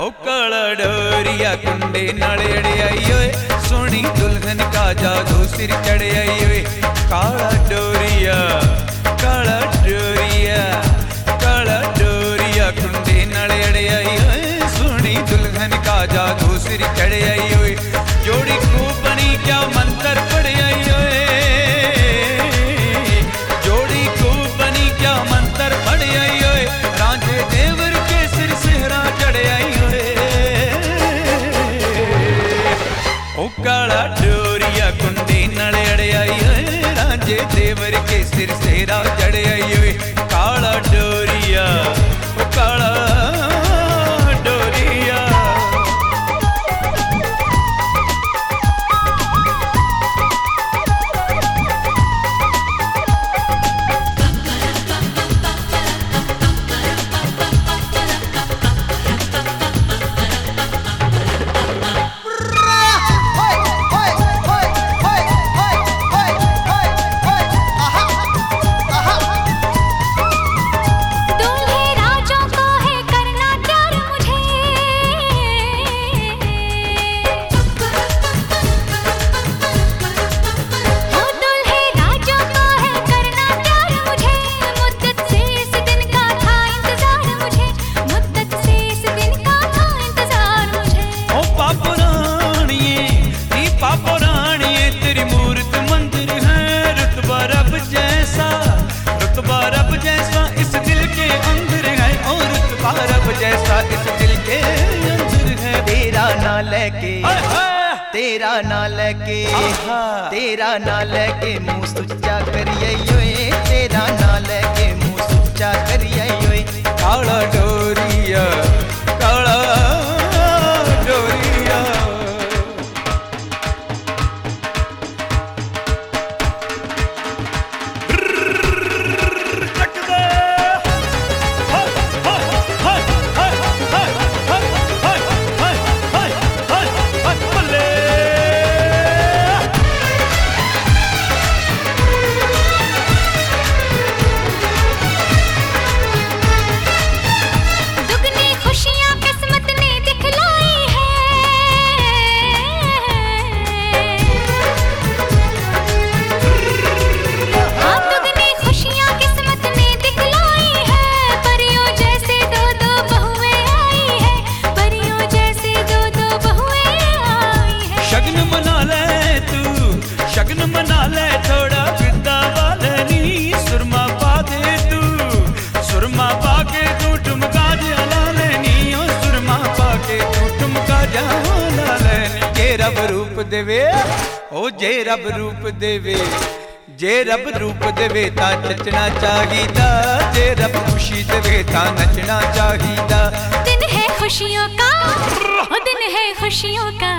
ਓ ਕਲ ਡੋਰੀਆ ਕੁੰਡੇ ਨਾਲ ਅੜਿਆਈ ਓਏ। ਸੋਹਣੀ ਦੁਲਹਨ ਕਾ ਜਾਦੂ ਸਿਰ ਚੜਿਆਈ ਓਏ। ਕਾਲਾ ਡੋਰੀਆ, ਕਾਲਾ ಮುಕ್ಕಳ ಡೋರಿಯ ಕುಂದೆ ನಳೆ ಅಡೆಯ ರಾಜೆ ದೇವರಿಗೆ ಸಿರಿಸೇರ ಜಡೆಯ ಕಾಳ ಡೋ लेके तेरा ना लेके तेरा ना लेके मुँह सुच्चा करिए तेरा ना लेके मुँह सुच्चा करिए काला देवे। ओ, जे रब रूप देवे, जे रब रूप देवे ता नचना चाहिदा। जे रब खुशी देवे ता नचना चाहिदा। दिन है खुशियों का, दिन है खुशियों का।